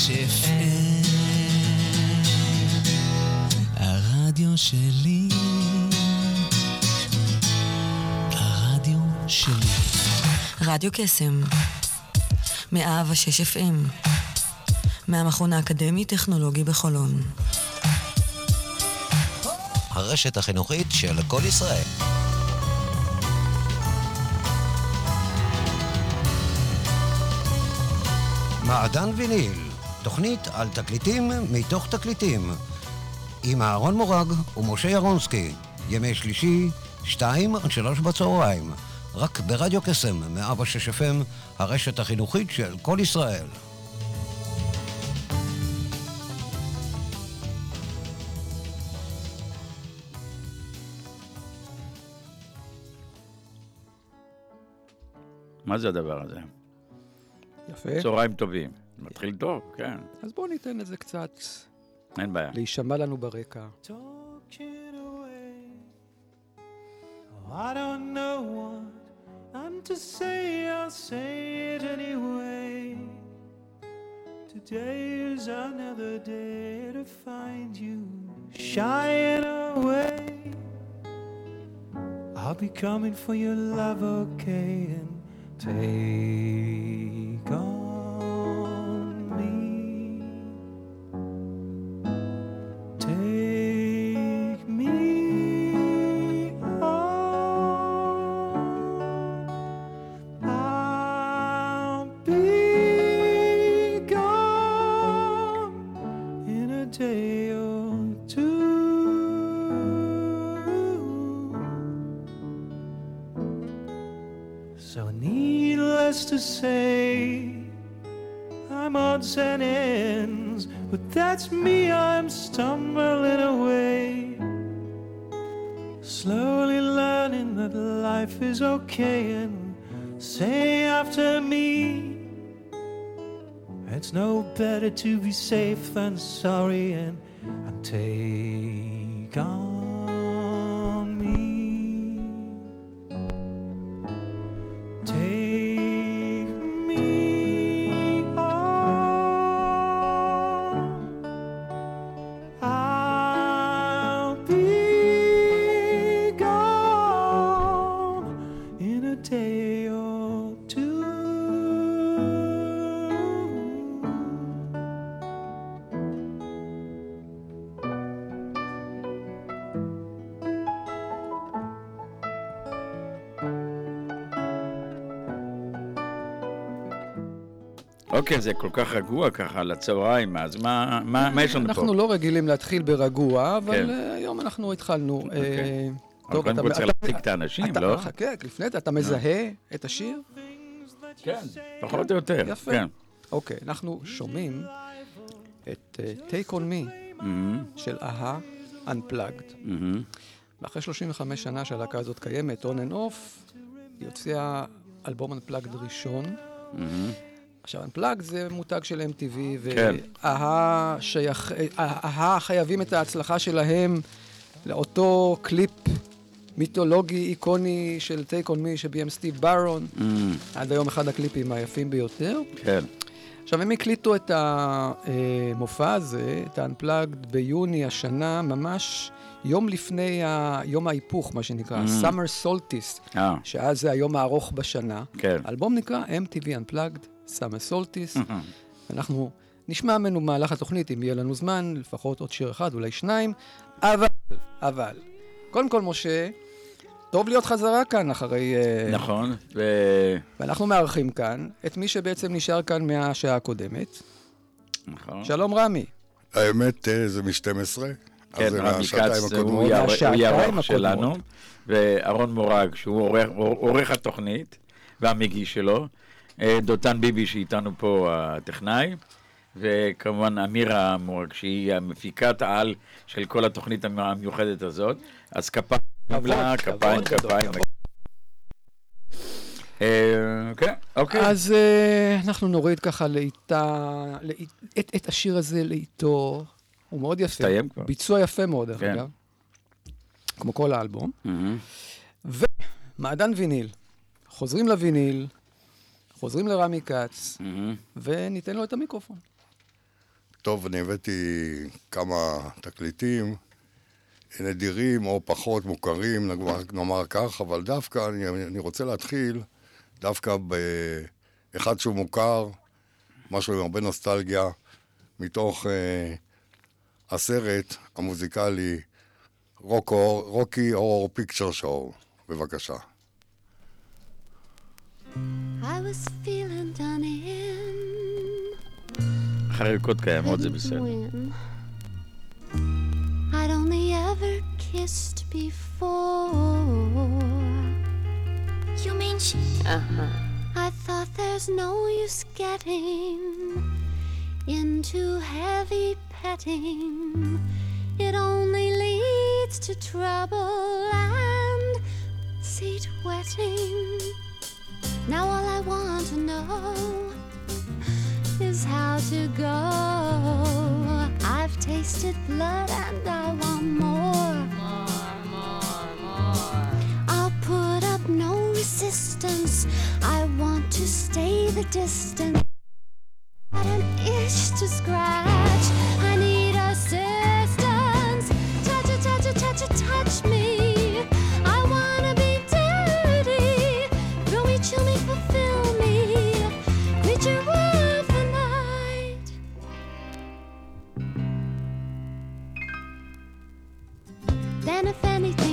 שש FM, הרדיו שלי, הרדיו שלי. רדיו קסם, 106 FM, מהמכון האקדמי-טכנולוגי בחולון. הרשת החינוכית של כל ישראל. מעדן ויניל, תוכנית על תקליטים מתוך תקליטים. עם אהרון מורג ומשה ירונסקי, ימי שלישי, שתיים עד שלוש בצהריים. רק ברדיו קסם, 106 FM, הרשת החינוכית של כל ישראל. מה זה הדבר הזה? יפה. צהריים טובים. מתחיל טוב, כן, אז בואו ניתן לזה קצת אין בעיה. להישמע לנו ברקע. Talking away. Oh, I don't know what I'm to say, I'll say it anyway. Today is another day to find you shying away. I'll be coming for your love, okay, and take on I'm and ends, but that's me, I'm stumbling away. Slowly learning that life is okay, and say after me, it's no better to be safe than sorry, and, and take אוקיי, זה כל כך רגוע ככה לצהריים, אז מה, מה, מה יש לנו פה? אנחנו לא רגילים להתחיל ברגוע, אבל כן. אה, היום אנחנו התחלנו. אוקיי. אה, אבל קודם כל צריך להציג את האנשים, אתה- לא? חכה, לפני זה, אתה מזהה את השיר? כן, פחות או יותר, יפה. כן. אוקיי, אנחנו שומעים את אה, Take on Me מהמם, של אהה Unplugged. מהמם. ואחרי 35 שנה שהלהקה הזאת קיימת, on and off, היא הוציאה אלבום Unplugged ראשון. מהמם. עכשיו, Unplugged זה מותג של MTV, כן. והאה שייך, אהה חייבים את ההצלחה שלהם לאותו קליפ מיתולוגי, איקוני של Take on Me שביים סטיב ברון, מהמם, עד היום אחד הקליפים היפים ביותר. כן, עכשיו, הם הקליטו את המופע הזה, את ה-Unplugged, ביוני השנה, ממש יום לפני ה- יום ההיפוך, מה שנקרא, Mm. Summer Solstice, אה, שאז זה היום הארוך בשנה. כן. האלבום נקרא MTV Unplugged, Solstice. מהמם. אנחנו נשמע ממנו במהלך התוכנית, אם יהיה לנו זמן, לפחות עוד שיר אחד, אולי שניים, אבל, אבל, קודם כל, משה, טוב להיות חזרה כאן אחרי... אה, נכון, ו... ואנחנו מארחים כאן את מי שבעצם נשאר כאן מהשעה הקודמת. נכון. שלום רמי. האמת זה מ-12, כן, רמי כץ הוא. האורח שלנו, ואהרון מורג, שהוא עורך- התוכנית והמגיש שלו, דותן ביבי שאיתנו פה הטכנאי, וכמובן אמירה מורג, שהיא המפיקת העל של כל התוכנית המיוחדת הזאת. אז כפיים לה, כפיים, כפיים. אה, כן, אוקיי. אז uh, אנחנו נוריד ככה לאיטה, לאיט, את, את השיר הזה לאיטו, הוא מאוד יפה. הסתיים כבר. ביצוע יפה מאוד, דרך כן. אגב. כמו כל האלבום. ומעדן ויניל. חוזרים לויניל, חוזרים לרמי כץ, מהמם. וניתן לו את המיקרופון. טוב, אני הבאתי כמה תקליטים נדירים או פחות מוכרים, נאמר, נאמר כך, אבל דווקא אני, אני רוצה להתחיל דווקא באחד שהוא מוכר, משהו עם הרבה נוסטלגיה, מתוך אה, הסרט המוזיקלי רוקו, רוקי אור פיקצ'ר שואו. בבקשה. I was feeling done in. חריקות קיימות זה בסדר. When I'd only ever kissed before. You mean she? Uh huh. I thought there's no use getting into heavy petting. It only leads to trouble and seat wetting. Now all I want to know is how to go. I've tasted blood and I want more. More, more, more. I'll put up no resistance. I want to stay the distance. Got an itch to scratch. Then if anything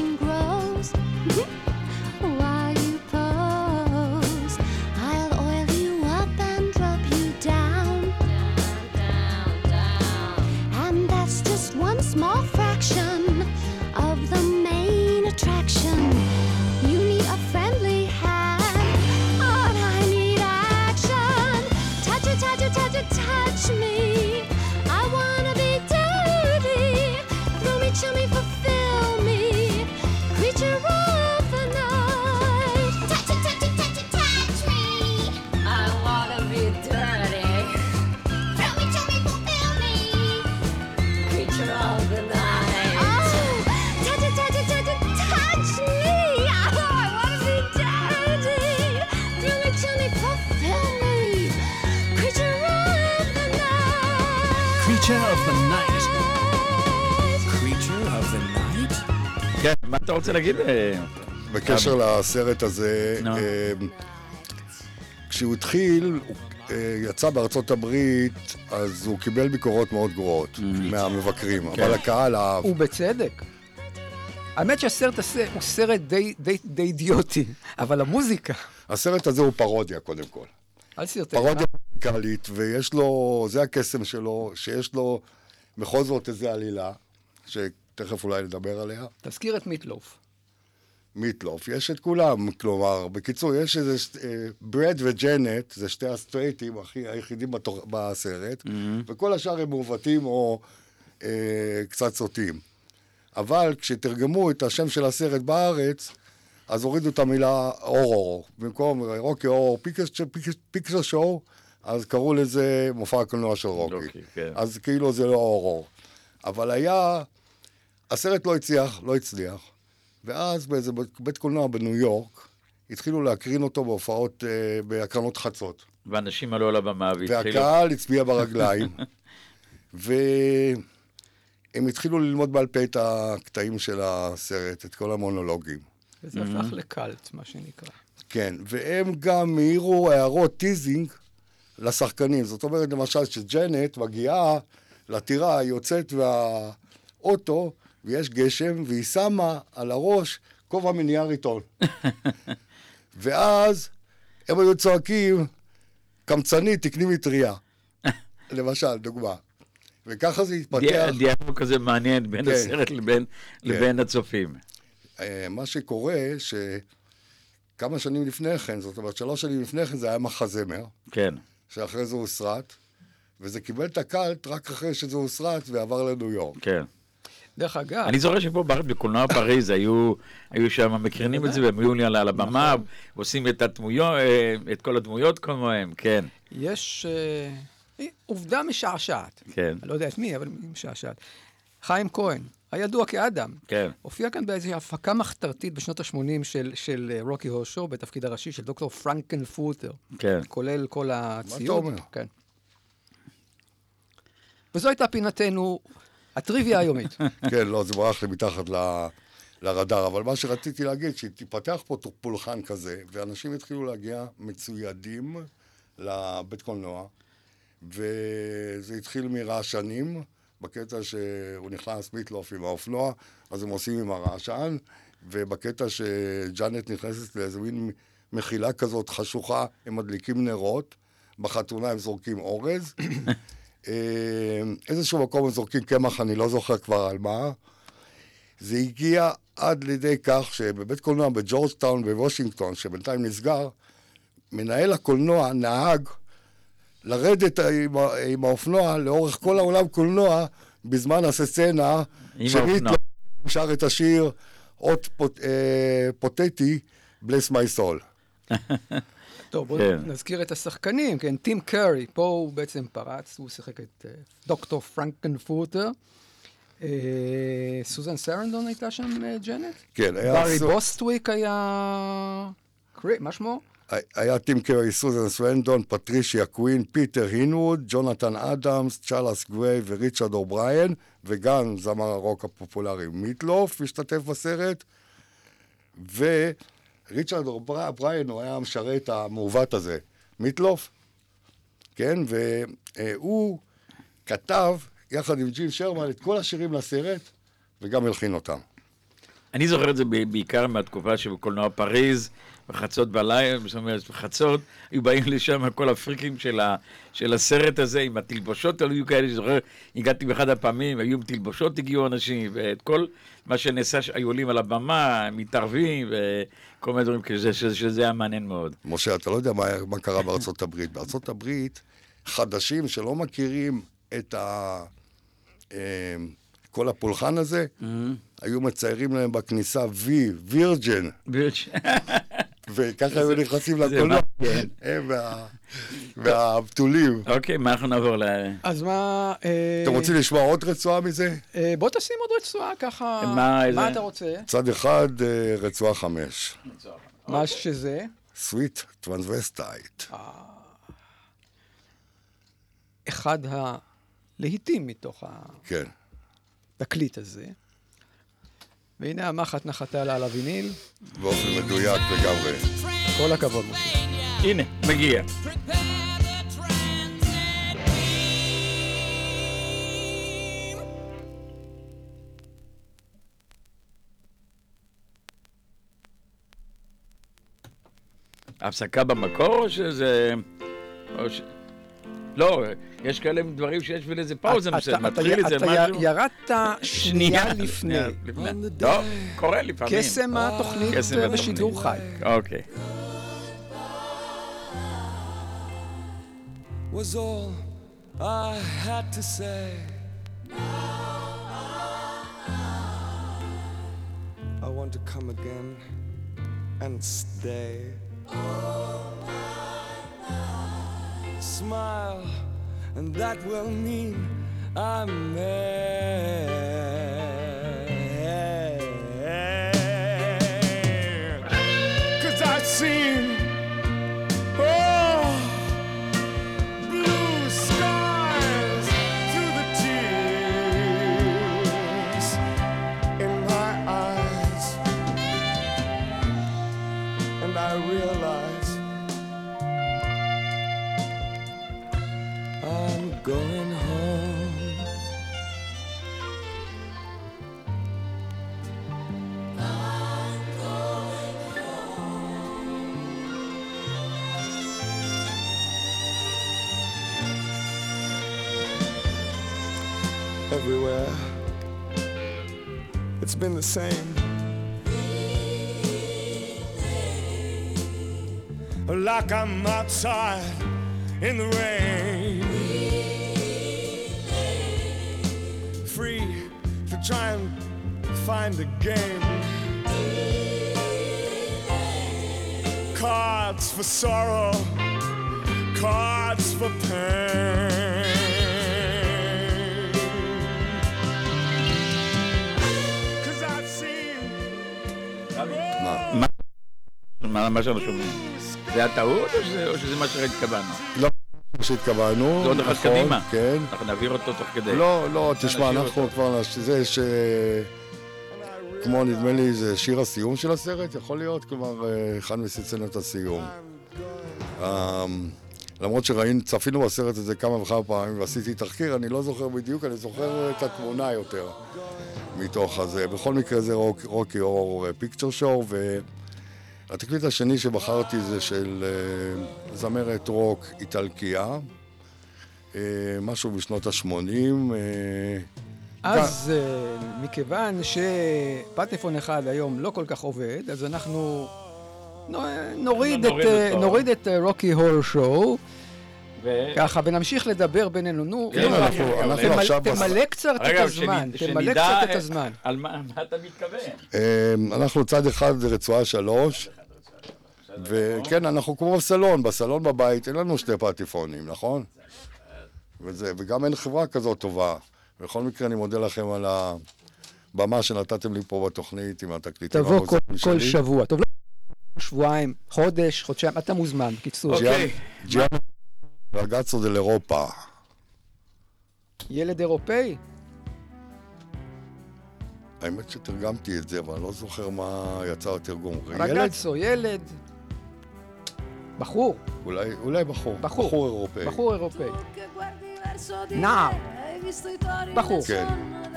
רוצה להגיד? אה, בקשר לסרט הזה. אה, כשהוא התחיל, הוא אה, יצא בארצות הברית, אז הוא קיבל ביקורות מאוד גרועות מהמבקרים, כן. אבל הקהל אהב. ובצדק. האמת שהסרט הזה הוא סרט די, די, די אידיוטי, אבל המוזיקה, הסרט הזה הוא פרודיה קודם כל. אל סרטי. פרודיה מוזיקלית, ויש לו, זה הקסם שלו, שיש לו בכל זאת איזו עלילה, שתכף אולי נדבר עליה. תזכיר את מיטלוף. מיטלוף, יש את כולם, כלומר, בקיצור, יש איזה, ש- אה, ברד וג'נט, זה שתי הסטרייטים הכי, היחידים בתוך, בסרט, וכל השאר הם מעוותים או אה, קצת סוטים. אבל כשתרגמו את השם של הסרט בארץ, אז הורידו את המילה אורור. במקום רוקי אורור פיקצ'ר שואו, אז קראו לזה מופע הקולנוע של רוקי. רוקי, כן. אז כאילו זה לא אורור. אבל היה, הסרט לא הצליח, לא הצליח, ואז באיזה בית- בית קולנוע בניו יורק, התחילו להקרין אותו בהופעות, אה, בהקרנות חצות. ואנשים עלו על הבמה והתחילו... והקהל הצביע ברגליים, והם התחילו ללמוד בעל פה את הקטעים של הסרט, את כל המונולוגים. וזה הפך לקאלט, מה שנקרא. כן, והם גם העירו הערות teasing לשחקנים. זאת אומרת, למשל, שג'נט מגיעה לטירה, היא יוצאת מהאוטו, ויש גשם, והיא שמה על הראש כובע מנייר עיתון. ואז הם היו צועקים, קמצנית, תקני מטריה. למשל, דוגמה. וככה זה התפתח. די- דיאלוג כזה מעניין בין כן. הסרט לבין- לבין הצופים. אה, מה שקורה, שכמה שנים לפני כן, זאת אומרת, שלוש שנים לפני כן זה היה מחזמר. כן. שאחרי זה הוסרט, וזה קיבל את הקאלט רק אחרי שזה הוסרט ועבר לניו יורק. כן. דרך אגב, אני זוכר שפה בארץ בקולנוע פריז היו, היו שם מקרינים את זה והם היו לי על הבמה, נכון. עושים את הדמויות, אה, את כל הדמויות כמוהם, כן, יש אה, עובדה משעשעת. כן, אני לא יודע את מי, אבל משעשעת. חיים כהן, הידוע כאדם, כן. הופיע כאן באיזושהי הפקה מחתרתית בשנות ה-80 של, של אה, רוקי הושו, בתפקיד הראשי של דוקטור פרנקן פוטר. כן. כולל כל הציוד. אומר? כן. וזו הייתה פינתנו, הטריוויה היומית. כן, לא, זה ברח לי מתחת ל... לרדאר, אבל מה שרציתי להגיד, שתיפתח פה פולחן כזה, ואנשים יתחילו להגיע מצוידים לבית קולנוע, וזה התחיל מרעשנים, בקטע שהוא נכנס מיטלוף עם האופנוע, אז הם עושים עם הרעשן, ובקטע שג'אנט נכנסת לאיזה מין מחילה כזאת חשוכה, הם מדליקים נרות, בחתונה הם זורקים אורז, איזשהו מקום הם זורקים קמח, אני לא זוכר כבר על מה. זה הגיע עד לידי כך שבבית קולנוע בג'ורג'טאון בוושינגטון, שבינתיים נסגר, מנהל הקולנוע נהג לרדת עם, עם האופנוע לאורך כל העולם קולנוע בזמן הסצנה, שמיט שר את השיר אות פוט, אה, פותטי, bless my soul. טוב, בואו כן. נזכיר את השחקנים, כן, טים קארי, פה הוא בעצם פרץ, הוא שיחק את אה, דוקטור פרנקנפורטר. אה, סוזן סרנדון הייתה שם, אה, ג'נט? כן, היה בארי סו- בוסטוויק היה... קרי, מה שמו? היה טים קרי, סוזן סרנדון, פטרישיה קווין, פיטר הינווד, ג'ונתן אדמס, צ'ארלס גריי וריצ'רד אובריין, וגם זמר הרוק הפופולרי מיטלוף השתתף בסרט. וריצ'רד אובריין הוא היה המשרת המעוות הזה, מיטלוף, כן? והוא כתב, יחד עם ג'ים שרמן, את כל השירים לסרט, וגם הלחין אותם. אני זוכר את זה בעיקר מהתקופה שבקולנוע פריז, בחצות בלילה, זאת אומרת, בחצות, היו באים לשם כל הפריקים של, ה, של הסרט הזה עם התלבושות, היו כאלה, זוכר, הגעתי באחד הפעמים, היו עם תלבושות, הגיעו אנשים, ואת כל מה שנעשה, היו עולים על הבמה, מתערבים, וכל מיני דברים כזה, שזה, שזה היה מעניין מאוד. משה, אתה לא יודע מה, מה קרה בארצות הברית. בארצות הברית, חדשים שלא מכירים את ה... אה, כל הפולחן הזה, היו מציירים להם בכניסה וי, וירג'ן, וככה היו נכנסים לקולנוע. מעניין. הם וה- והבתולים. אוקיי, מה אנחנו נעבור ל... אז מה... אה, אתם רוצים לשמוע עוד רצועה מזה? אה, בוא תשים עוד רצועה ככה. מה, אתה רוצה? צד אחד, אה, רצועה חמש. מה שזה? Sweet Transvestite. אחד הלהיטים מתוך כן. התקליט הזה. והנה המחט נחתה לה על הוויניל. באופן מדויק לגמרי. כל הכבוד, משה. הנה, מגיע. הפסקה במקור או שזה... או ש... לא, יש כאלה דברים שיש פאוזה אתה- מסוים, אתה- מתחיל איזה אתה משהו. ירדת שנייה לפני. לא, קורה לפעמים. קסם התוכנית אה, התוכנית. בשידור חי. אוקיי. was all I had to say. I want to come again and stay. Smile, and that will mean I'm mad. Been the same. Like I'm outside in the rain. Free to try and find a game. Cards for sorrow, cards for pain. מה מה שאנחנו שומעים? זה הטעות או שזה- או שזה מה שהתכוונו? לא, שהתכוונו. זה עוד אחד נכון, קדימה. כן. אנחנו נעביר אותו תוך כדי. לא, לא, תשמע, אנחנו אותו. כבר, נש- זה ש... כמו נדמה לי זה שיר הסיום של הסרט, יכול להיות? כלומר, אה, אחד מסצנות הסיום. אמ, למרות שראינו, צפינו בסרט הזה כמה וכמה פעמים ועשיתי תחקיר, אני לא זוכר בדיוק, אני זוכר את התמונה יותר מתוך הזה. בכל מקרה זה רוק, רוקי אור פיקצ'ר שואו, והתקליט השני שבחרתי זה של אה, זמרת רוק איטלקיה, אה, משהו בשנות ה-80. אז אה, מכיוון שפטפון אחד היום לא כל כך עובד, אז אנחנו נו- נוריד את, נוריד אותו. נוריד את רוקי הור שואו, ו- ככה, ונמשיך לדבר בינינו. נו, כן, אנחנו- תמלא- אנחנו תמלא- עכשיו בס- תמלא קצת את הזמן, תמלא קצת את הזמן. על מה מה אתה מתכוון. אמ, אנחנו צד אחד זה רצועה שלוש, וכן, אנחנו כמו בסלון, בסלון בבית אין לנו שני פטיפונים, נכון? וזה, וגם אין חברה כזאת טובה. בכל מקרה, אני מודה לכם על הבמה שנתתם לי פה בתוכנית עם התקליטים תבוא כל, כל. שבוע. טוב, לא שבועיים, חודש, חודשיים, אתה מוזמן, קיצור. אוקיי. רגצו דל אירופה. ילד אירופאי? האמת שתרגמתי את זה, אבל אני לא זוכר מה יצא התרגום. ילד? רגצו, ילד. בחור, אולי, אולי בחור. בחור. בחור אירופאי. בחור אירופאי. נער. בחור. כן.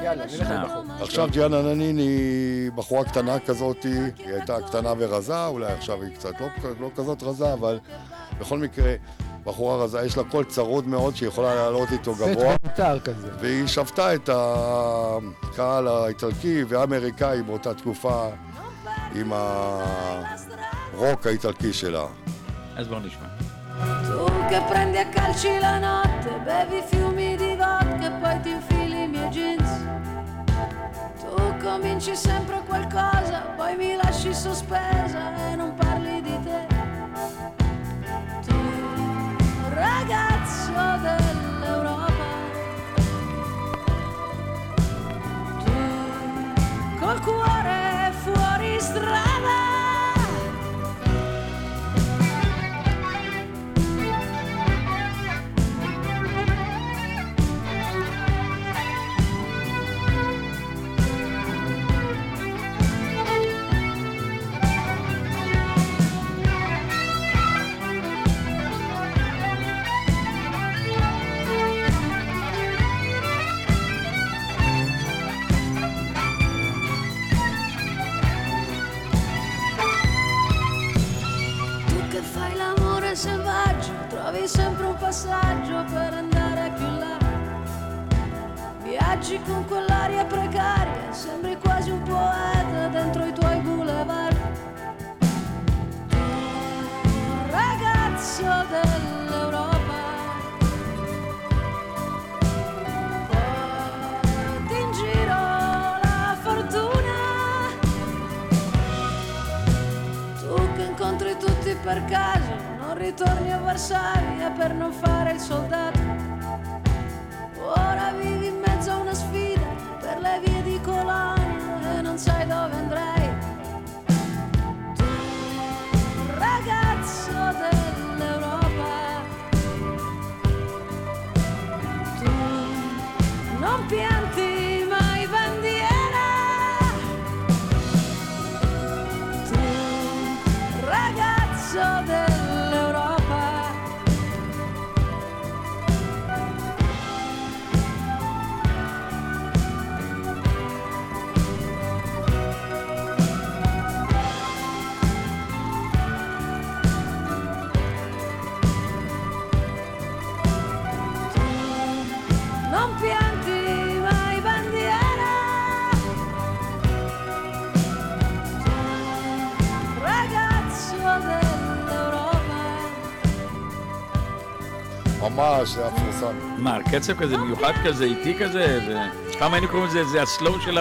יאללה, נלך. לבחור. עכשיו ג'יאנה ננין היא בחורה קטנה כזאת, היא הייתה קטנה ורזה, אולי עכשיו היא קצת לא, לא כזאת רזה, אבל בכל מקרה, בחורה רזה, יש לה קול צרוד מאוד שהיא יכולה לעלות איתו גבוה, מותר כזה. והיא שבתה את הקהל האיטלקי והאמריקאי באותה תקופה עם הרוק האיטלקי שלה. אז בואו נשמע. Tu che prendi a calci la notte, bevi fiumi di vodka e poi ti infili i miei jeans. Tu cominci sempre qualcosa, poi mi lasci sospesa e non parli di te. Cuore fuori strada. היה מפורסם. מה, קצב כזה מיוחד כזה, איטי כזה? זה- פעם היינו קוראים לזה, זה הסלואו של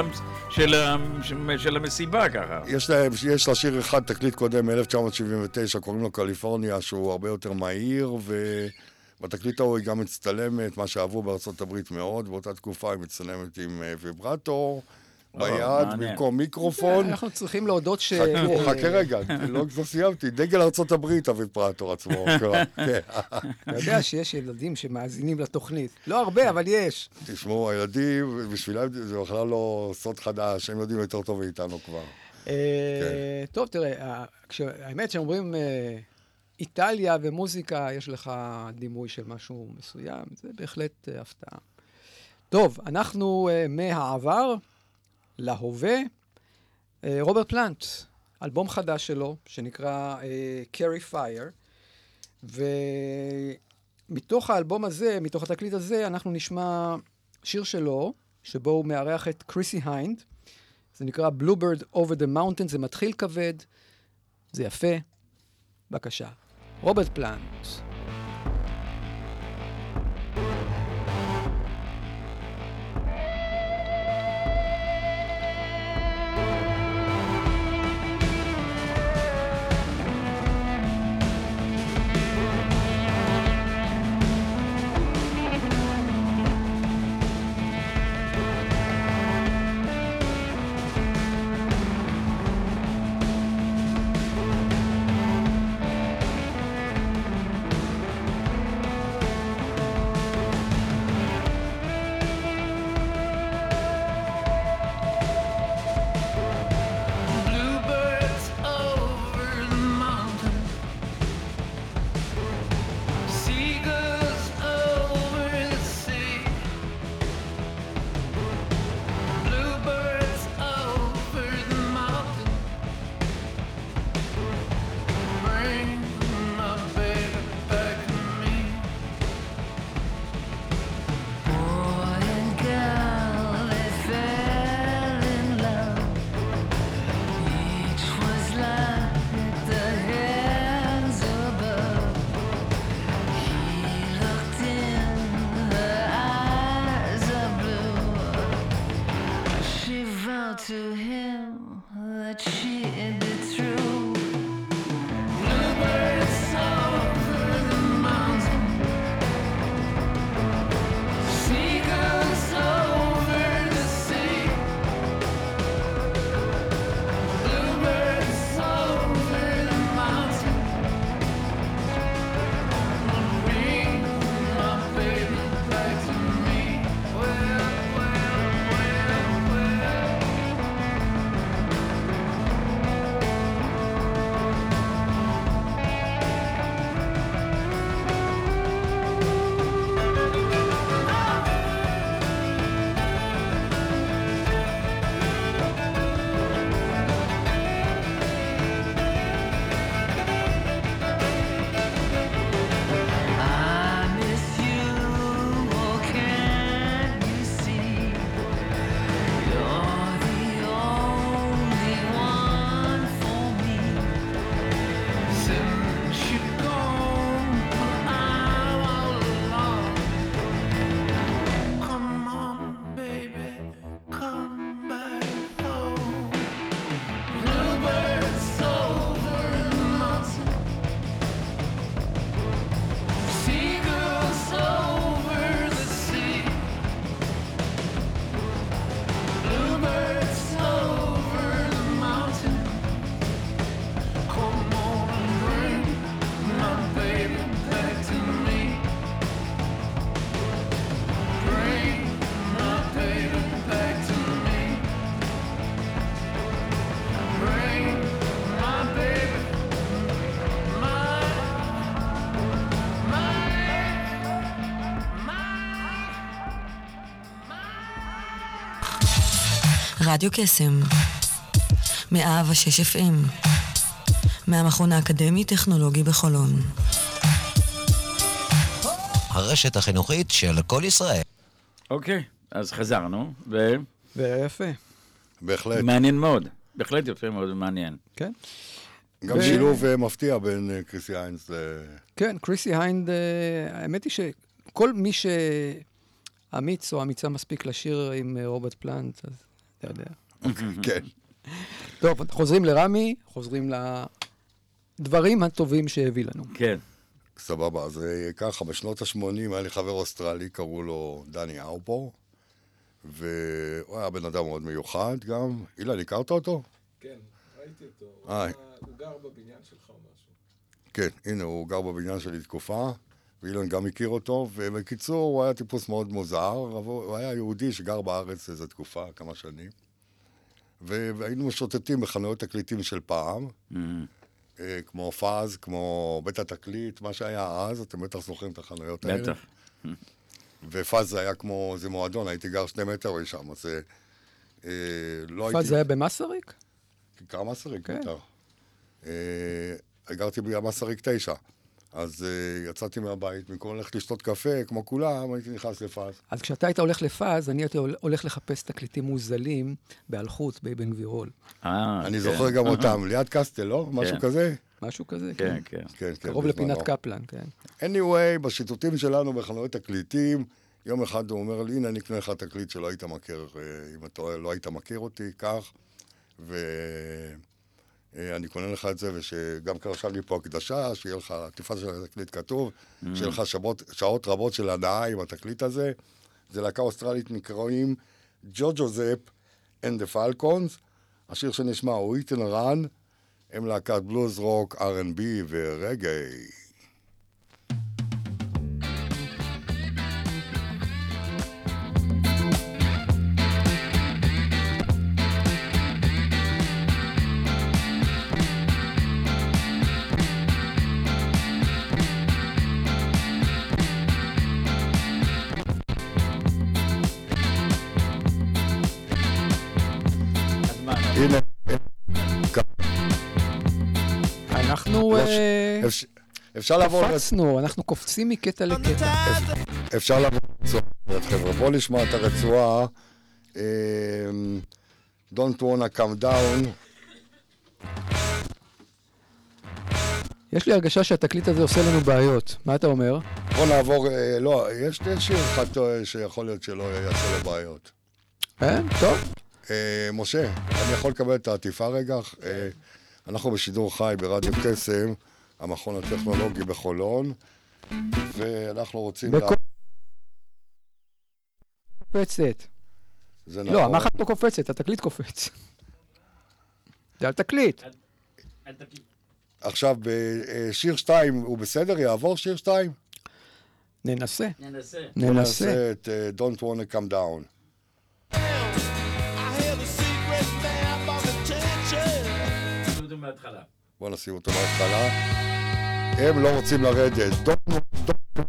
של ה- של המסיבה ככה. יש להם, יש לה שיר אחד, תקליט קודם מ-1979, קוראים לו קליפורניה, שהוא הרבה יותר מהיר, ובתקליט ההוא היא גם מצטלמת, מה שאהבו בארצות הברית מאוד, באותה תקופה היא מצטלמת עם אה, ויברטור, ביד, מעניין. במקום מיקרופון. אנחנו צריכים להודות ש... חכה רגע, לא כבר סיימתי. דגל ארצות הברית, אביפרטור עצמו. כן. אתה יודע שיש ילדים שמאזינים לתוכנית. לא הרבה, אבל יש. תשמעו, הילדים, בשבילם זה בכלל לא סוד חדש, הם יודעים יותר טוב מאיתנו כבר. אה, טוב, תראה, ה- כש- האמת שאומרים אה, איטליה ומוזיקה, יש לך דימוי של משהו מסוים, זה בהחלט אה, הפתעה. טוב, אנחנו אה, מהעבר להווה. אה, רוברט פלנט, אלבום חדש שלו, שנקרא אה, Carry Fire, ומתוך האלבום הזה, מתוך התקליט הזה, אנחנו נשמע שיר שלו, שבו הוא מארח את קריסי היינד. זה נקרא Bluebird Over the Mountain, זה מתחיל כבד, זה יפה. בבקשה. רוברט פלנט. רדיו קסם, 106 FM, מהמכון האקדמי-טכנולוגי בחולון. הרשת החינוכית של כל ישראל. אוקיי, אז חזרנו, ו... ויפה. בהחלט. מעניין מאוד. בהחלט יפה מאוד ומעניין. כן. גם ו- שילוב אה, מפתיע בין אה, קריסי היינס ל... כן, קריסי היינד, אה, האמת היא שכל מי שאמיץ או אמיצה מספיק לשיר עם אה, רוברט פלנט, אז אתה יודע. כן. טוב, חוזרים לרמי, חוזרים לדברים הטובים שהביא לנו. כן. סבבה, אז אה, ככה, בשנות ה-80 היה לי חבר אוסטרלי, קראו לו דני אאופור, והוא היה בן אדם מאוד מיוחד גם. אילן, הכרת אותו? כן, ראיתי אותו. אה. הוא- הוא גר בבניין שלך או משהו. כן, הנה, הוא גר בבניין שלי תקופה, ואילן גם הכיר אותו, ובקיצור, הוא היה טיפוס מאוד מוזר, הוא היה יהודי שגר בארץ איזו תקופה, כמה שנים. והיינו משוטטים בחנויות תקליטים של פעם, אה, כמו פאז, כמו בית התקליט, מה שהיה אז, אתם בטח זוכרים את החנויות האלה. בטח. ופאז זה היה כמו איזה מועדון, הייתי גר שני מטר משם, אז אה, אה, לא הייתי... פאז זה היה במסריק? כיכר מסריק, כן. בטח. אה, גרתי במסריק תשע. אז אה, יצאתי מהבית, במקום ללכת לשתות קפה, כמו כולם, הייתי נכנס לפאז. אז כשאתה היית הולך לפאז, אני הייתי הול- הולך לחפש תקליטים מוזלים באלחוט, באבן גבירול. אה, אני כן. זוכר גם אותם, ליד קסטל, לא? משהו כן. כזה? משהו כזה, כן, כן. כן. כן, כן. קרוב לפינת. קפלן, כן. anyway, בשיטוטים שלנו בחנויות תקליטים, יום אחד הוא אומר לי, הנה, אני אקנה לך תקליט שלא היית מכיר, אה, אם אתה לא היית מכיר אותי, קח, ואני קונה לך את זה, ושגם עכשיו לי פה הקדשה, שיהיה לך, עטיפה של התקליט כתוב, שיהיה לך שעות, שעות רבות של הנאה עם התקליט הזה. זה להקה אוסטרלית נקראים ג'וג'ו זפ and the Falcons. השיר שנשמע הוא and Run, הם להקת בלוז רוק, R&B ורגעי. אפשר לעבור, קפצנו, אנחנו קופצים מקטע לקטע. אפשר לעבור לרצועה, חבר'ה. בואו נשמע את הרצועה. אמ, Don't wanna come down. יש לי הרגשה שהתקליט הזה עושה לנו בעיות. מה אתה אומר? בואו נעבור, אה, לא, יש שיר אחד אה, שיכול להיות שלא יעשה לו בעיות. כן? טוב. אה, משה, אני יכול לקבל את העטיפה רגע? אה, אנחנו בשידור חי ברדיו קסם, המכון הטכנולוגי בחולון, ואנחנו רוצים... בכל- לה- קופצת. זה לא, נכון. המחט לא קופצת, התקליט קופץ. זה התקליט. עכשיו, בשיר 2 הוא בסדר? יעבור שיר 2? ננסה. ננסה. ננסה. את אה, Don't wanna come down. מההתחלה. בואו נשים אותו בהתחלה. הם לא רוצים לרדת. Don't- don't-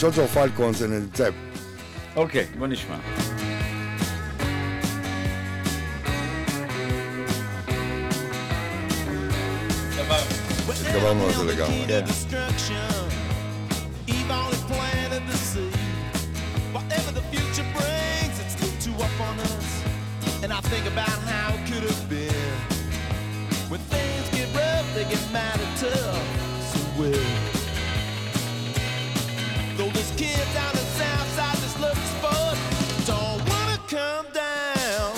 ג'וג'ו פלקון זה נמצא. אוקיי, בוא נשמע. התגברנו על זה לגמרי. כן. Eve only planted the seed. Whatever the future brings, it's still too up on us. And I think about how it could have been. They get mad and tough. So well. Though this kid down in South Side just looks fun, don't wanna come down.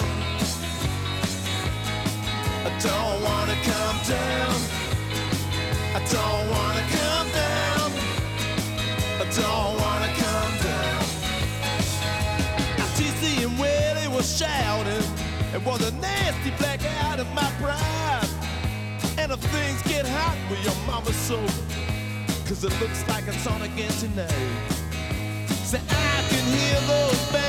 I don't wanna come down. I don't wanna come down. I don't wanna come down. Now TC and Willie was shouting. It was a nasty blackout of my pride. Things get hot with your mama's sober, cause it looks like it's on again tonight. Say, I can hear those bagpipes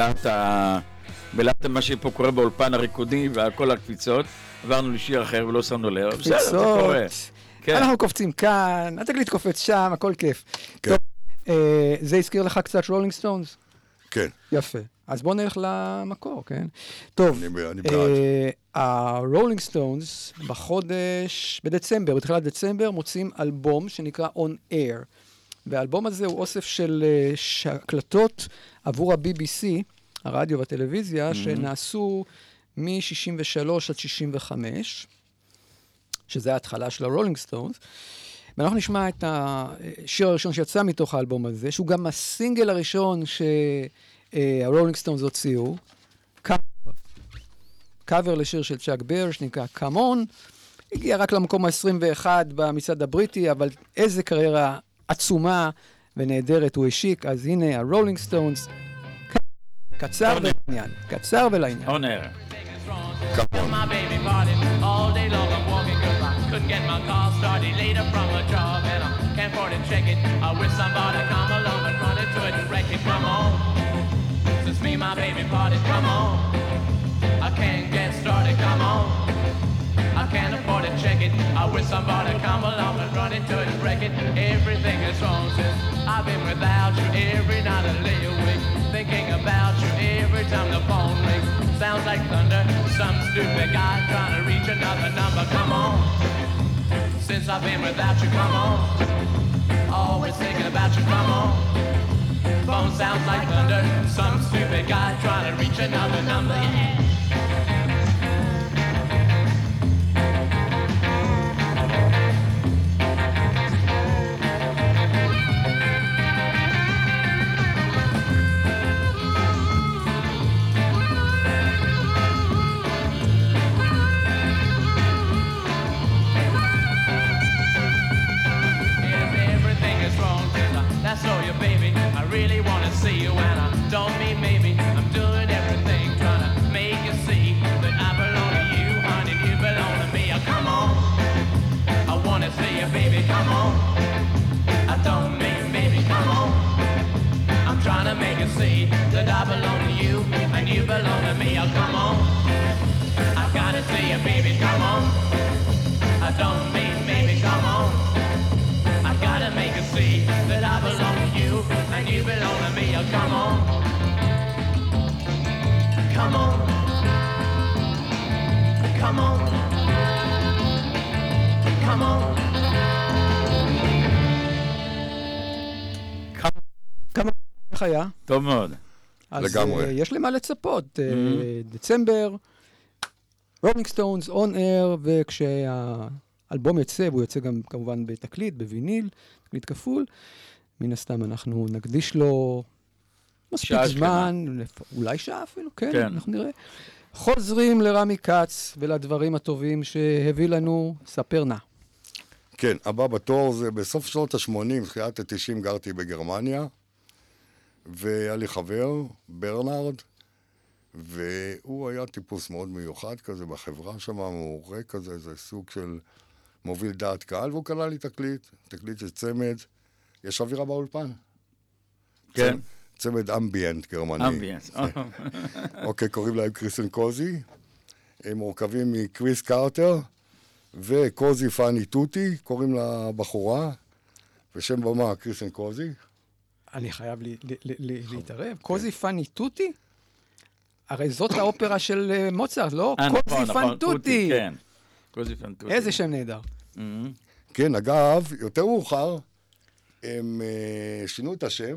בלהט ה... בלהט מה שפה קורה באולפן הריקודי וכל הקפיצות, עברנו לשיר אחר ולא שמנו לב, בסדר, זה קורה. כן. אנחנו קופצים כאן, התקליט קופץ שם, הכל כיף. טוב, אה, זה הזכיר לך קצת רולינג סטונס? כן. יפה. אז בואו נלך למקור, כן? טוב, אני אני בעד. הרולינג סטונס בחודש, בדצמבר, בתחילת דצמבר, מוציאים אלבום שנקרא On Air. והאלבום הזה הוא אוסף של אה, הקלטות עבור ה-BBC, הרדיו והטלוויזיה, שנעשו מ-63 עד 65, שזה ההתחלה של הרולינג סטונס. ואנחנו נשמע את השיר הראשון שיצא מתוך האלבום הזה, שהוא גם הסינגל הראשון שהרולינג סטונס הוציאו, קאבר לשיר של צ'אק ברי, שנקרא Come On. הגיע רק למקום ה-21 במצעד הבריטי, אבל איזה קריירה עצומה ונהדרת הוא השיק, אז הנה הרולינג סטונס. קצר ולעניין, קצר ולעניין. עונר. My baby party all day long. I'm walking 'cause I couldn't get my car started later from a job and I can't afford to check it. I wish somebody come along and run into it and wreck it. Come on, since me my baby party, come on. I can't get started. Come on. I can't afford to check it. I wish somebody come along and run into it and wreck it. Everything is wrong since I've been without you. Every night I lay awake thinking about you. Every time the phone rings, sounds like thunder. Some stupid guy trying to reach another number. Come on. Since I've been without you, come on. Always thinking about you. Come on. Phone sounds like thunder. Some stupid guy trying to reach another number. Yeah. Don't mean maybe. I'm doing everything trying to make you see that I belong to you, honey. You belong to me. Oh, come on, I wanna see you, baby. Come on. I don't mean maybe. Come on. I'm trying to make you see that I belong to you, and you belong to me. Oh, come on. I gotta see you, baby. Come on. I don't mean you belong to me. Oh, come on. Come on. Come on. Come on. כמה, היה? טוב מאוד. אז לגמרי. אה, יש למה לצפות. אה, דצמבר, רולינג סטונס, On Air, וכשהאלבום יוצא, והוא יוצא גם כמובן בתקליט, בוויניל, תקליט כפול, מן הסתם אנחנו נקדיש לו מספיק שעה זמן, לפ- אולי שעה אפילו, כן, כן. אנחנו נראה. חוזרים לרמי כץ ולדברים הטובים שהביא לנו, ספר נא. כן, הבא בתור זה בסוף שנות ה-80, תחילת ה-90 גרתי בגרמניה, והיה לי חבר, ברנרד, והוא היה טיפוס מאוד מיוחד כזה בחברה שם, מעורה כזה, זה סוג של מוביל דעת קהל, והוא קנה לי תקליט, תקליט של צמד, יש אווירה באולפן. כן. צמד- אמביאנט גרמני. אמביאנס. אוקיי, קוראים להם קריסטן קוזי. הם מורכבים מקריס קרטר וקוזי פאני טוטי, קוראים לבחורה, ושם במה קריסטן קוזי. אני חייב לי- ל- ל- ל- להתערב. קוזי פאני טוטי? הרי זאת האופרה של אה, מוצרט, לא? אה, נכון, קוזי נכון, פנטוטי. כן. קוזי פאני טוטי. איזה שם נהדר. כן, אגב, יותר מאוחר, הם אה, שינו את השם,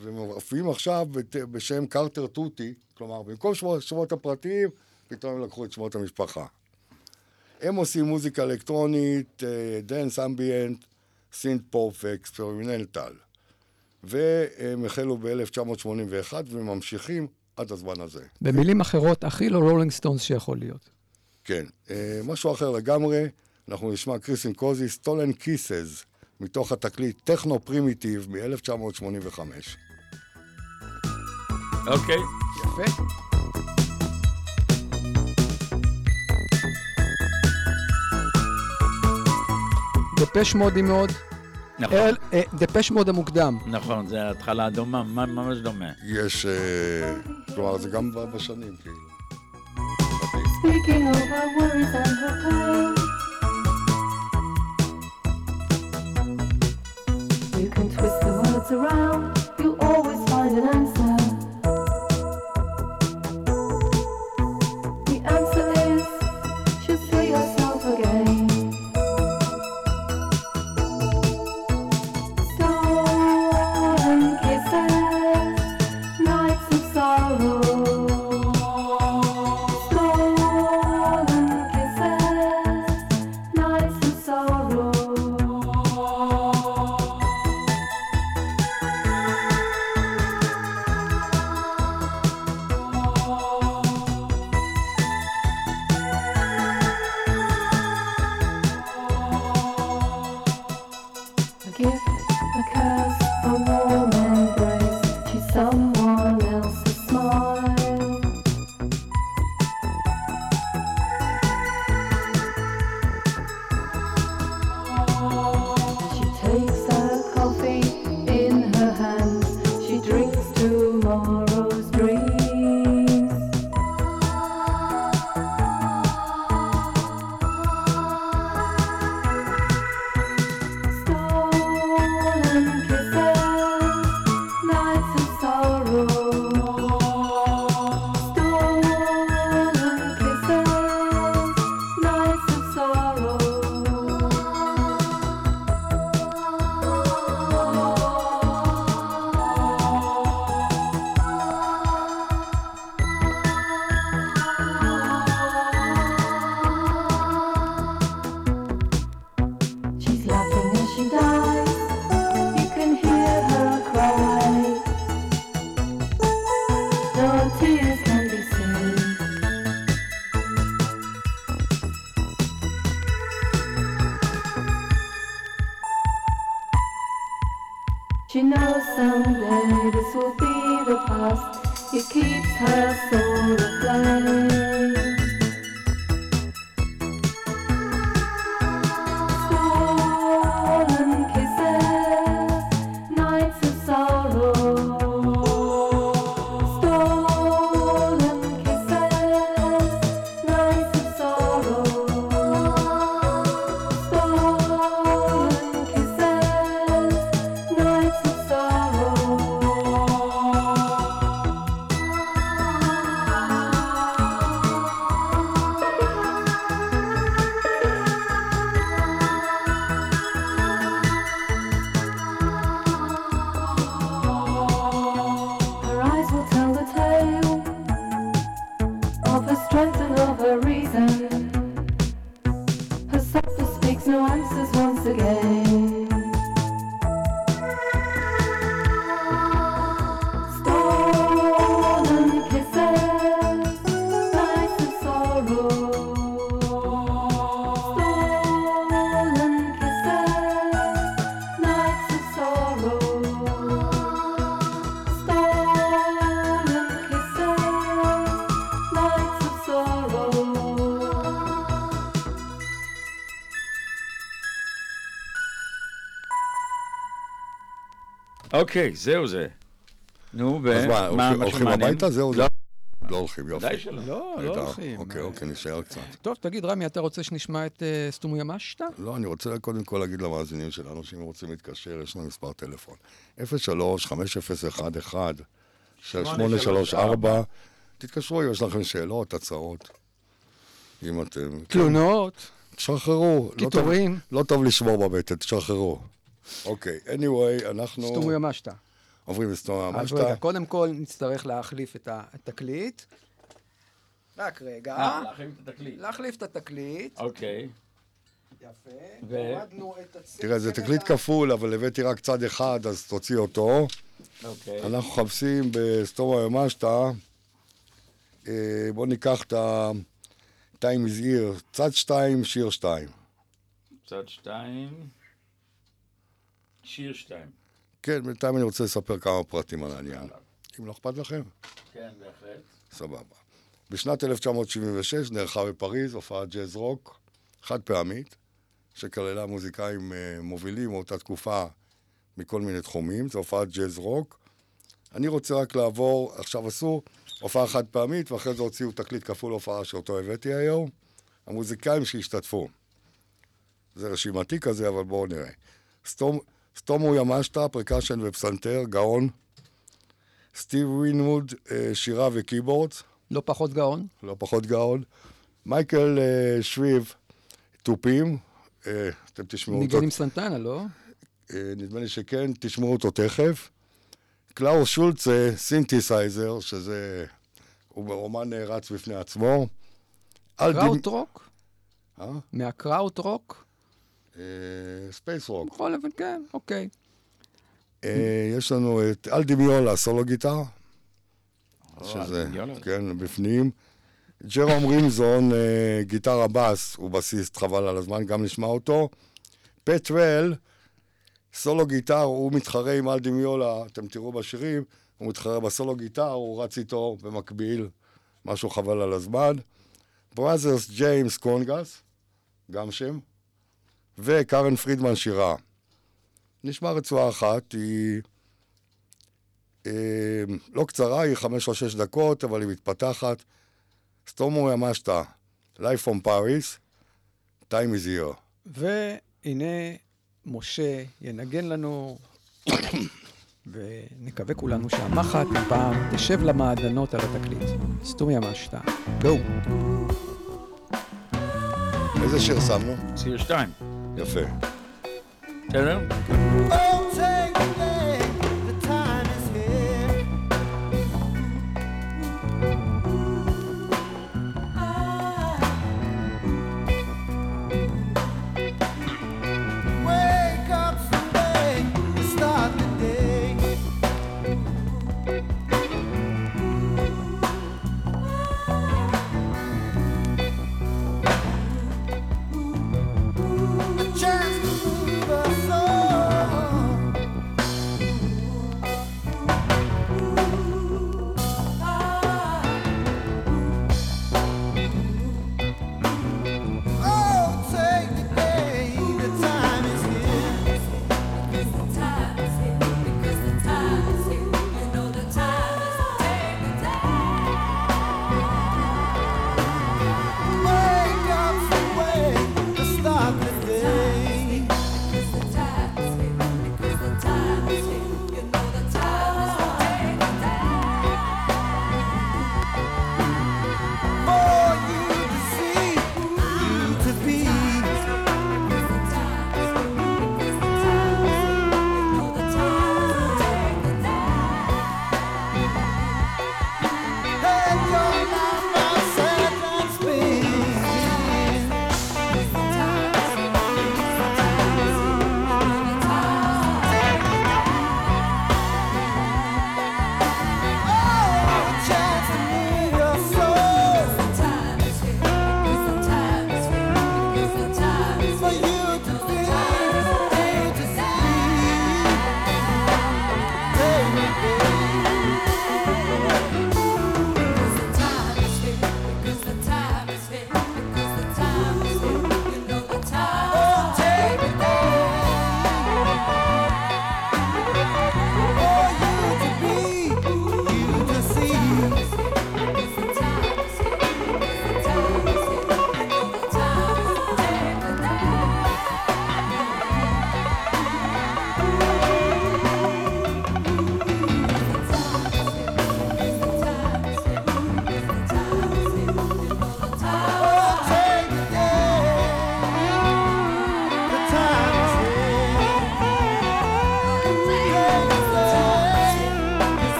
והם מופיעים עכשיו בשם קרטר טוטי, כלומר, במקום שמות, שמות הפרטיים, פתאום הם לקחו את שמות המשפחה. הם עושים מוזיקה אלקטרונית, dance ambient, synth pop ו experimental. והם החלו ב-1981 וממשיכים עד הזמן הזה. במילים אחרות, הכי לא רולינג סטונס שיכול להיות. כן. אה, משהו אחר לגמרי, אנחנו נשמע כריס and קוזי, Stolen Kisses, מתוך התקליט Techno Primitiv מ-1985. אוקיי. יפה. דפש מודי מאוד. נכון. אל- אה, דפש מוד המוקדם. נכון, זה התחלה דומה, ממ- ממש דומה. יש, אה, כלומר, זה גם בשנים, כאילו. Around, אוקיי, זהו זה. נו, ו... אז מה, הולכים-? הביתה? זהו? לא. לא הולכים, יופי. ודאי שלא. לא. לא הולכים. אוקיי, אוקיי, נשאר קצת. טוב, תגיד, רמי, אתה רוצה שנשמע את אה, סתום ימשתא? לא, אני רוצה קודם כל להגיד למאזינים שלנו, שאם רוצים להתקשר, יש לנו מספר טלפון. 03-5011-6834, תתקשרו אם יש לכם שאלות, הצעות. אם אתם... תלונות, תשחררו. לא קיטורים. לא טוב לשמור בבטן, תשחררו. אוקיי, anyway, אנחנו סתום ימשתא. עוברים לסתום אז המשתא. רגע, קודם כל נצטרך להחליף את התקליט. רק רגע. אה, להחליף את התקליט. להחליף את התקליט. אוקיי. יפה. ו- הורדנו את הצ... תראה, זה תקליט כפול, אבל הבאתי רק צד אחד, אז תוציא אותו. אוקיי. אנחנו מחפשים בסטומה ימשתא, אה, בואו ניקח את ה-Time is Here, צד שתיים, שיר שתיים. צד שתיים. שיר שתיים. כן, בינתיים אני רוצה לספר כמה פרטים על העניין. אם לא אכפת לכם. כן, בהחלט. סבבה. בשנת 1976 נערכה בפריז הופעת ג'אז רוק חד פעמית, שכללה מוזיקאים אה, מובילים מאותה תקופה מכל מיני תחומים, זו הופעת ג'אז רוק. אני רוצה רק לעבור, עכשיו עשו הופעה חד פעמית, ואחרי זה הוציאו תקליט כפול הופעה שאותו הבאתי היום. המוזיקאים שהשתתפו. זה רשימתי כזה, אבל בואו נראה. סטום, סטומו ימשטה, percussion ופסנתר, גאון. סטיב ווינווד, אה, שירה ו keyboard. לא פחות גאון. לא פחות גאון. מייקל אה, שריב, תופים. אה, אתם תשמעו אותו. ניגן עם סנטנה, לא? נדמה לי שכן, תשמעו אותו תכף. קלאוס שולצה, synthesizer, שזה... הוא ברומן נערץ בפני עצמו. קראוט-רוק? אה? מהקראוט-רוק? אה, space rock. בכל אופן, כן, אוקיי. אה, יש לנו את אל די מיולה, סולו גיטרה. שזה. כן, בפנים. ג'רום רימזון, אה, גיטרה בס, הוא בסיסט, חבל על הזמן, גם נשמע אותו. פט תראל, solo guitar, הוא מתחרה עם אל די מיולה, אתם תראו בשירים, הוא מתחרה בסולו גיטר, הוא רץ איתו במקביל, משהו חבל על הזמן. בראזרס ג'יימס קונגס, גם שם, וקארן פרידמן שירה. נשמע רצועה אחת, היא אה, לא קצרה, היא חמש או שש דקות, אבל היא מתפתחת. סטומו ימשטה, Life from Paris, Time is here. והנה משה ינגן לנו, ונקווה כולנו שהמחט הפעם תשב למעדנות על התקליט. סתום ימשת. גו. איזה שיר שמנו? שיר שתיים. יפה. בסדר?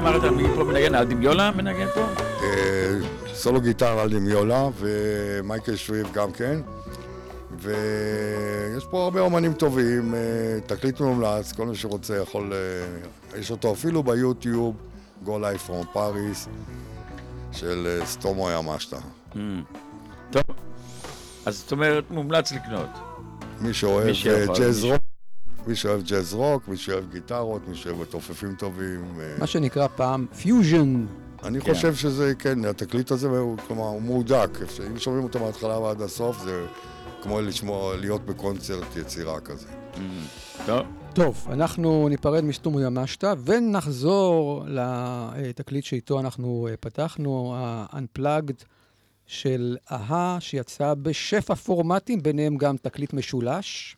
מי אמרת, מי פה מנגן? אלדי מיולה מנגן פה? אה, סולו גיטרה על דמיולה, ומייקל שריב גם כן. ויש פה הרבה אומנים טובים, אה, תקליט מומלץ, כל מי שרוצה יכול... אה, יש אותו אפילו ביוטיוב, Go Life from Paris, של סטומו ימשטה. Mm. טוב, אז זאת אומרת, מומלץ לקנות. מי שאוהב ג'אז רוק, מי שאוהב ג'אז רוק, מי שאוהב גיטרות, מי שאוהב מתופפים טובים. אה, מה שנקרא פעם פיוז'ן. אני כן. חושב שזה, כן, התקליט הזה, הוא, כלומר, הוא מהודק. אם שומעים אותו מההתחלה ועד הסוף, זה כמו לשמוע, להיות בקונצרט יצירה כזה. טוב. טוב, אנחנו ניפרד משטומו ימשטה ונחזור לתקליט שאיתו אנחנו אה, פתחנו, ה-Unplugged של אהה, שיצא בשפע פורמטים, ביניהם גם תקליט משולש.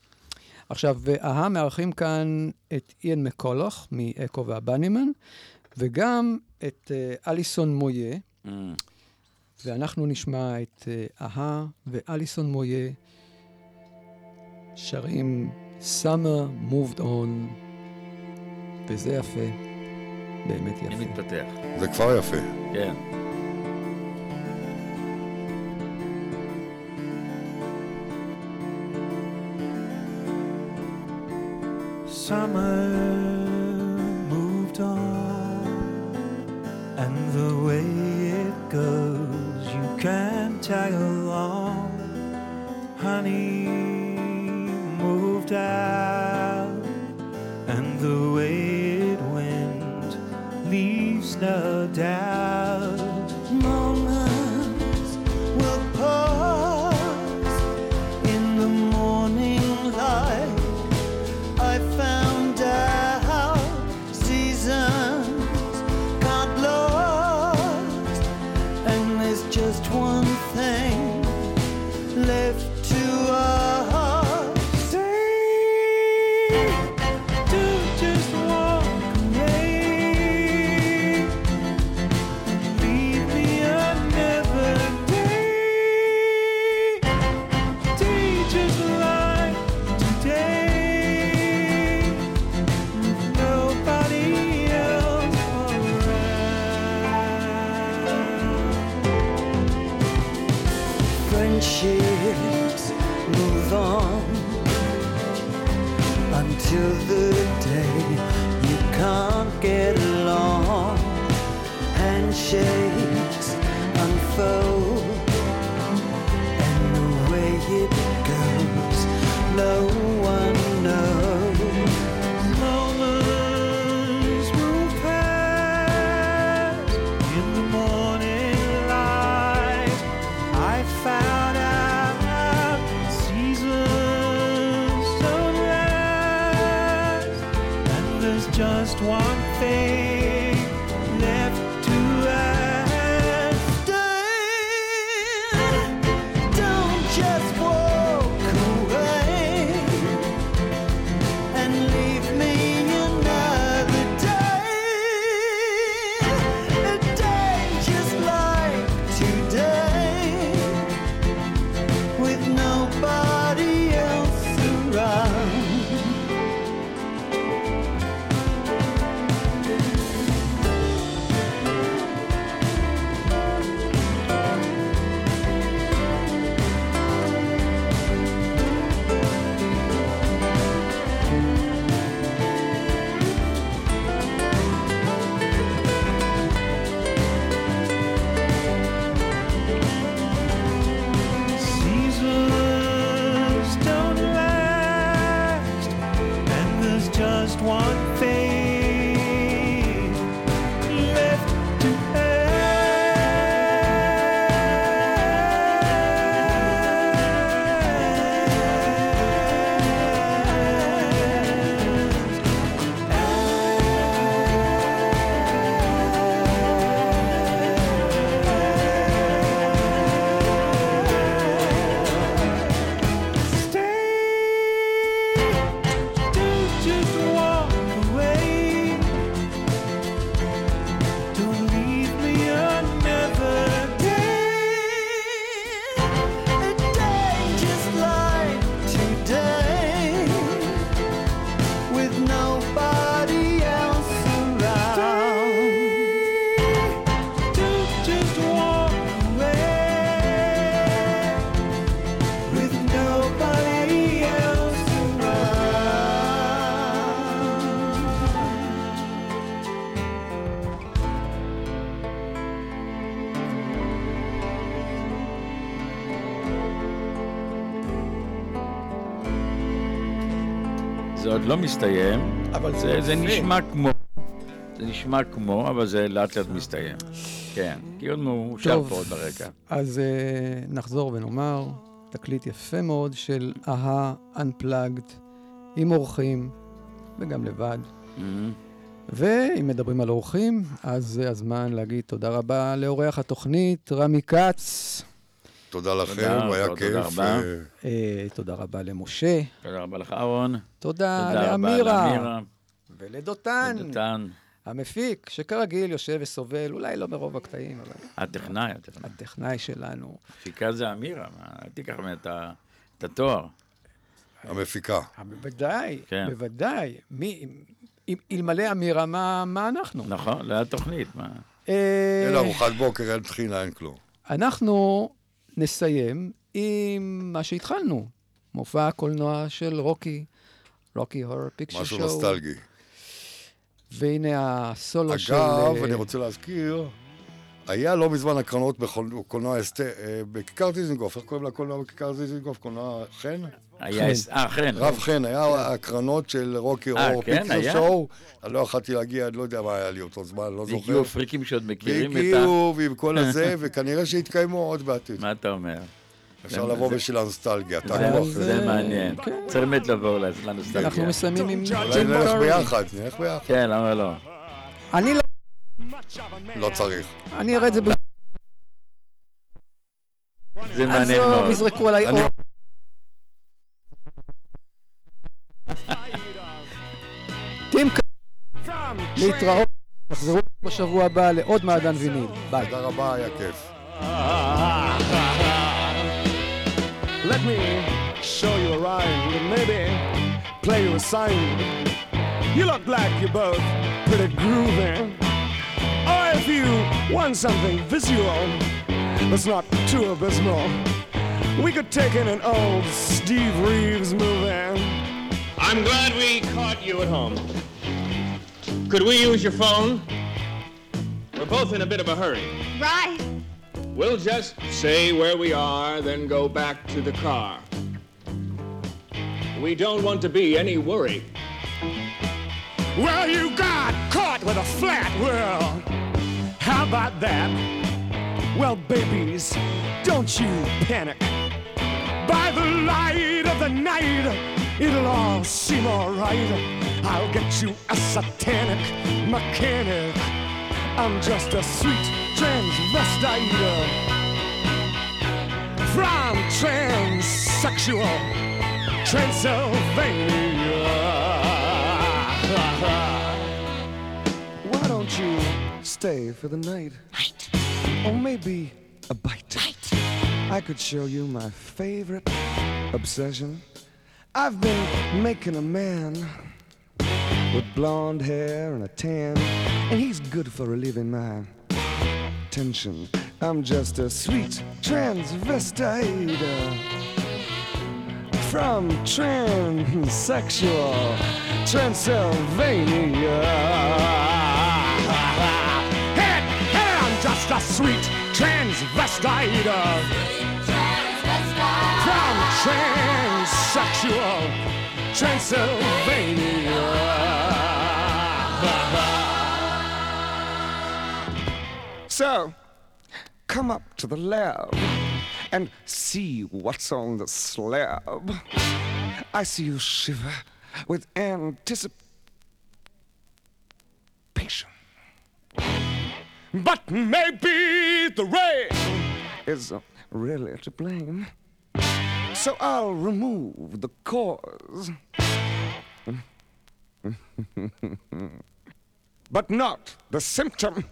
עכשיו, אהה מארחים כאן את איין מקולוך מאקו והבנימן, וגם את אה, אליסון מויה, Mm. ואנחנו נשמע את אה, אהה ואליסון מויה שרים Summer Moved On, וזה יפה, באמת אני יפה. מתפתח. זה כבר יפה. כן. nossa. לא מסתיים. אבל זה זה, זה. נשמע כמו, זה נשמע כמו, אבל זה לאט לאט מסתיים. כן, כי עוד הוא שר טוב. פה עוד ברקע. אז אה, נחזור ונאמר, תקליט יפה מאוד של אהה Unplugged, עם אורחים, וגם לבד. ואם מדברים על אורחים, אז זה הזמן להגיד תודה רבה לאורח התוכנית, רמי כץ. תודה לכם, תודה, היה תודה כיף. רבה. אה, אה, תודה רבה למשה. תודה רבה לך, אהרון. תודה תודה לאמירה. ולדותן, לדותן. המפיק, שכרגיל יושב וסובל, אולי לא מרוב הקטעים, אבל הטכנאי, הטכנאי. הטכנאי שלנו. מפיקה זה אמירה, מה, אל תיקח ממנה את התואר. המפיקה. בוודאי, כן. בוודאי. אלמלא אמירה, מה, מה אנחנו? נכון, לא היה תוכנית, מה? אה, אין ארוחת בוקר, אין טחינה, אין כלום. אנחנו נסיים עם מה שהתחלנו, מופע הקולנוע של רוקי, רוקי הור משהו שואו. נוסטלגי. והנה הסולו של... אגב, אה, אני רוצה להזכיר, היה לא מזמן הקרנות בקולנוע אסת... אה, בכיכר דיזנגוף, איך קוראים לקולנוע בכיכר דיזנגוף? קולנוע חן? היה אה, חן. רב חן, היה הקרנות של רוקי אה, אור, כן, פיקצ'ר היה? שואו. אני לא יכלתי להגיע, אני לא יודע מה היה לי אותו זמן, לא זוכר. הגיעו פריקים שעוד מכירים את ה... והגיעו, ועם כל הזה, וכנראה שיתקיימו עוד בעתיד. מה אתה אומר? אפשר לבוא בשביל הנוסטלגיה, תעקבו אחרי זה. מעניין. צריך באמת לבוא לנוסטלגיה. אנחנו מסיימים עם אולי ג'ים נלך. ביחד, נלך ביחד. כן, למה לא? אני לא... לא צריך. אני אראה את זה ב... זה מעניין עזוב, מאוד. יזרקו עליי אור. טים. להתראות. תחזרו בשבוע הבא לעוד מעדן ויניל. ביי. תודה רבה, היה כיף. Let me show you around and maybe play you a sign. You look like you're both pretty groovy. Or if you want something visual that's not too abysmal, we could take in an old Steve Reeves movie. I'm glad we caught you at home. Could we use your phone? We're both in a bit of a hurry. Right. We'll just say where we are, then go back to the car. We don't want to be any worry. Well, you got caught with a flat world. How about that? Well, babies, don't you panic. By the light of the night, it'll all seem alright. I'll get you a satanic mechanic. I'm just a sweet transvestite from transsexual Transylvania. Stay for the night? Or maybe a bite. I could show you my favorite obsession. I've been making a man with blonde hair and a tan, and he's good for relieving my tension. I'm just a sweet transvestite uh, from transsexual Transylvania. A sweet transvestite uh, from transsexual Transylvania. So, come up to the lab and see what's on the slab. I see you shiver with anticipation. But maybe the rain is really to blame. So I'll remove the cause. but not the symptom.